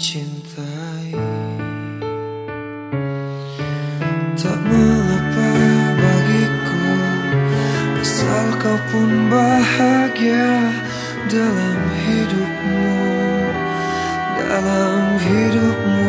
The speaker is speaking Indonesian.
Cintai, Tak mengapa bagiku Asal kau pun bahagia dalam hidupmu Dalam hidupmu.